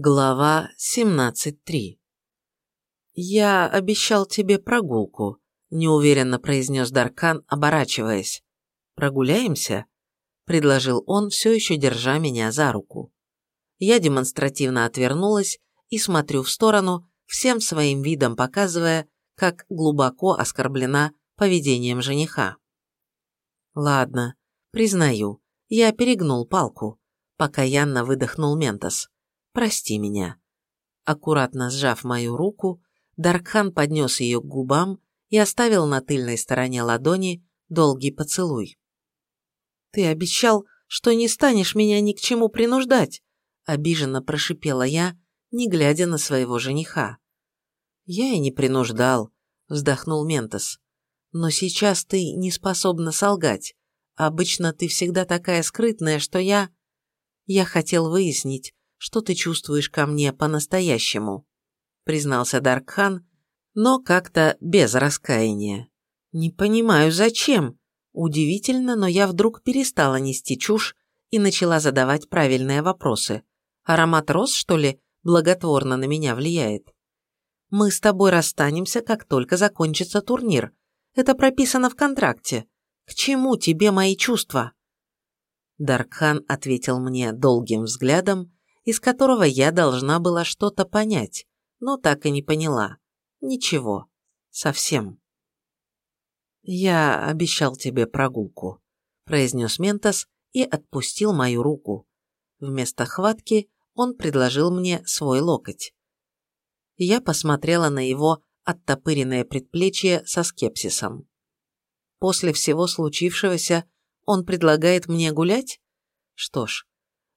Глава 17.3 «Я обещал тебе прогулку», – неуверенно произнес Даркан, оборачиваясь. «Прогуляемся?» – предложил он, все еще держа меня за руку. Я демонстративно отвернулась и смотрю в сторону, всем своим видом показывая, как глубоко оскорблена поведением жениха. «Ладно, признаю, я перегнул палку», – покаянно выдохнул Ментос. «Прости меня». Аккуратно сжав мою руку, Даркхан поднес ее к губам и оставил на тыльной стороне ладони долгий поцелуй. «Ты обещал, что не станешь меня ни к чему принуждать», обиженно прошипела я, не глядя на своего жениха. «Я и не принуждал», – вздохнул Ментос. «Но сейчас ты не способна солгать. Обычно ты всегда такая скрытная, что я...» «Я хотел выяснить, что ты чувствуешь ко мне по-настоящему», признался Даркхан, но как-то без раскаяния. «Не понимаю, зачем?» Удивительно, но я вдруг перестала нести чушь и начала задавать правильные вопросы. Аромат роз, что ли, благотворно на меня влияет? Мы с тобой расстанемся, как только закончится турнир. Это прописано в контракте. К чему тебе мои чувства?» Даркхан ответил мне долгим взглядом, из которого я должна была что-то понять, но так и не поняла. Ничего. Совсем. «Я обещал тебе прогулку», – произнес Ментос и отпустил мою руку. Вместо хватки он предложил мне свой локоть. Я посмотрела на его оттопыренное предплечье со скепсисом. После всего случившегося он предлагает мне гулять? Что ж,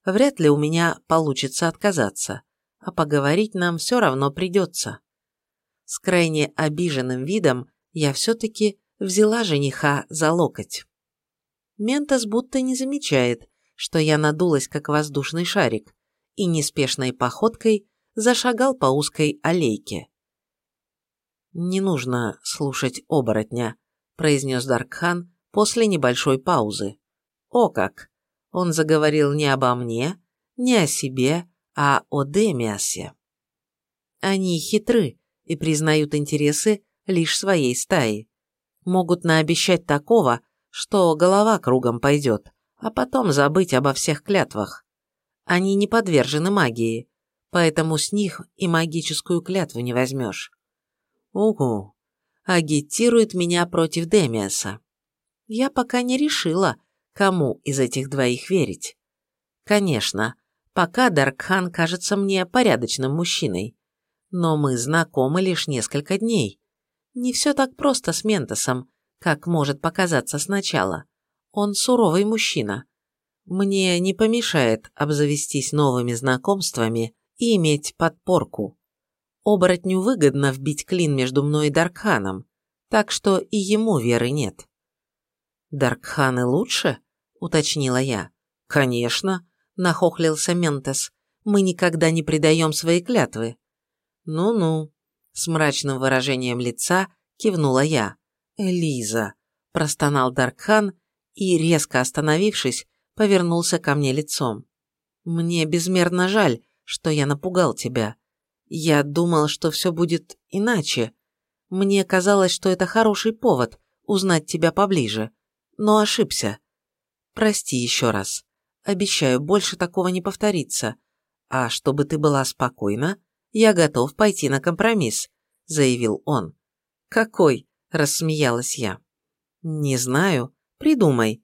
вряд ли у меня получится отказаться, а поговорить нам все равно придется. С крайне обиженным видом я все-таки взяла жениха за локоть. Ментос будто не замечает, что я надулась, как воздушный шарик, и неспешной походкой зашагал по узкой аллейке. «Не нужно слушать оборотня», – произнес Даркхан после небольшой паузы. «О как! Он заговорил не обо мне, не о себе, а о Демиасе. Они хитры и признают интересы лишь своей стаи. Могут наобещать такого, что голова кругом пойдет, а потом забыть обо всех клятвах. Они не подвержены магии, поэтому с них и магическую клятву не возьмешь. Угу, агитирует меня против Демиаса. Я пока не решила, кому из этих двоих верить. Конечно, пока Даркхан кажется мне порядочным мужчиной. Но мы знакомы лишь несколько дней. Не все так просто с Ментосом, как может показаться сначала. Он суровый мужчина. Мне не помешает обзавестись новыми знакомствами и иметь подпорку. Оборотню выгодно вбить клин между мной и Даркханом, так что и ему веры нет. «Даркханы лучше?» – уточнила я. «Конечно», – нахохлился Ментес. «Мы никогда не предаем свои клятвы». «Ну-ну», – с мрачным выражением лица кивнула я. «Элиза», – простонал Даркхан и, резко остановившись, повернулся ко мне лицом. «Мне безмерно жаль, что я напугал тебя. Я думал, что все будет иначе. Мне казалось, что это хороший повод узнать тебя поближе, но ошибся. Прости еще раз. Обещаю, больше такого не повторится. А чтобы ты была спокойна, я готов пойти на компромисс», – заявил он. «Какой?» – рассмеялась я. «Не знаю. Придумай.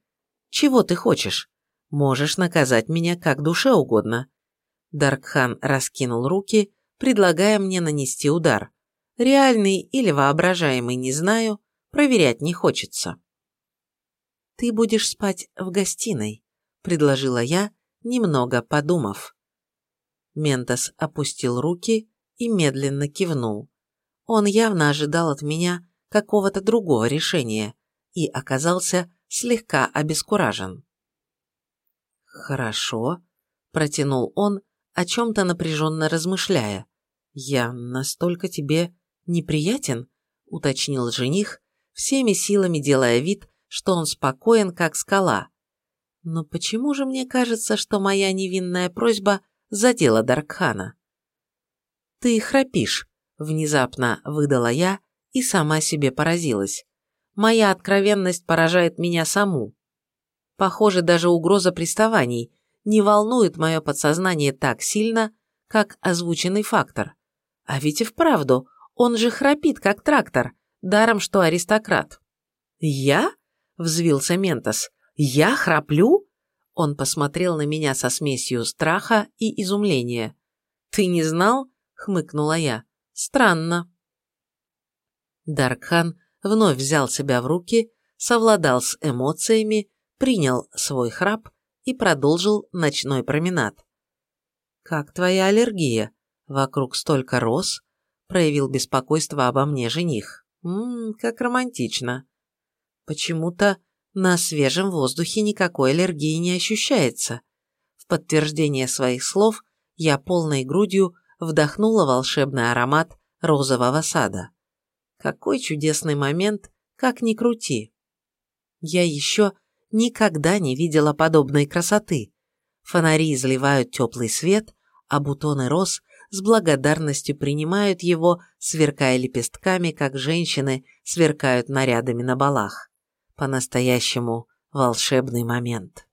Чего ты хочешь? Можешь наказать меня как душе угодно». Даркхан раскинул руки, предлагая мне нанести удар. Реальный или воображаемый, не знаю, проверять не хочется. «Ты будешь спать в гостиной», – предложила я, немного подумав. Ментос опустил руки и медленно кивнул. Он явно ожидал от меня какого-то другого решения и оказался слегка обескуражен. «Хорошо», – протянул он, о чем-то напряженно размышляя. «Я настолько тебе неприятен?» – уточнил жених, всеми силами делая вид, что он спокоен, как скала. Но почему же мне кажется, что моя невинная просьба задела Даркхана? «Ты храпишь», – внезапно выдала я и сама себе поразилась. Моя откровенность поражает меня саму. Похоже, даже угроза приставаний не волнует мое подсознание так сильно, как озвученный фактор. А ведь и вправду, он же храпит, как трактор, даром что аристократ. «Я?» – взвился Ментос. «Я храплю?» Он посмотрел на меня со смесью страха и изумления. «Ты не знал?» – хмыкнула я. «Странно». Даркхан вновь взял себя в руки, совладал с эмоциями, принял свой храп и продолжил ночной променад. «Как твоя аллергия? Вокруг столько роз?» – проявил беспокойство обо мне жених. «Ммм, как романтично». «Почему-то на свежем воздухе никакой аллергии не ощущается». В подтверждение своих слов я полной грудью вдохнула волшебный аромат розового сада. Какой чудесный момент, как ни крути. Я еще никогда не видела подобной красоты. Фонари изливают теплый свет, а бутоны роз с благодарностью принимают его, сверкая лепестками, как женщины сверкают нарядами на балах. По-настоящему волшебный момент.